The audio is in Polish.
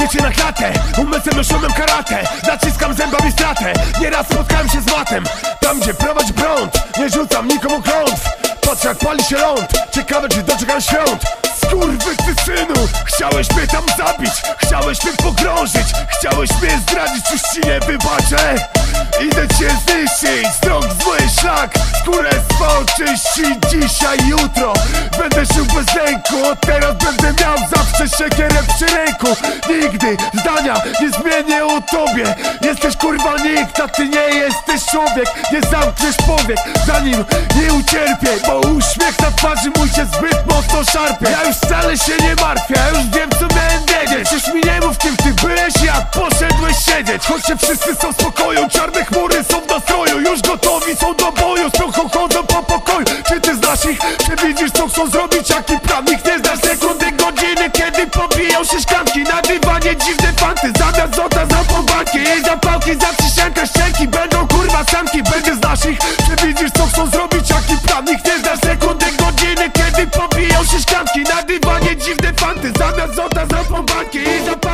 Życie na klatę, umycem myszonym karate Naciskam zębami stratę, nieraz spotkałem się z matem Tam gdzie prowadź prąd, nie rzucam nikomu kląt Patrz jak pali się ląd. Ciekawe czy doczekam świąt. Skurwy ty synu Chciałeś mnie tam zabić. Chciałeś mnie pogrążyć. Chciałeś mnie zdradzić. Czyż ci nie wybaczę. Idę cię zniszczyć czyści Dzisiaj, jutro. Będę żył bez lęku. Od teraz będę miał zawsze siekierę przy ręku. Nigdy zdania nie zmienię o tobie. Jesteś kurwa nikt, a ty nie jesteś człowiek. Nie zamkniesz powiek Zanim nie ucierpię Bo uśmiech na twarzy mój się zbyt mocno szarpie. Ja już wcale się nie martwię Ja już wiem co miałem wiedzieć. Przecież mi nie mów kim ty byłeś Jak poszedłeś siedzieć. Choć się wszyscy są spokoju Czarne chmury są w nastroju. Już gotowi są do boju znasz ich? Czy widzisz co chcą zrobić? Jaki plan? Nikt nie znasz sekundy, godziny Kiedy pobiją się szklanki Na dywanie dziwne fanty Zamiast złota za pobanki I zapałki za przysiankę Szczęki będą kurwa samki Będzie znasz ich? Czy widzisz co chcą zrobić? Jaki plan? Nikt nie znasz sekundy, godziny Kiedy pobiją się szklanki Na dywanie dziwne fanty Zamiast złota za pobanki I zapałki za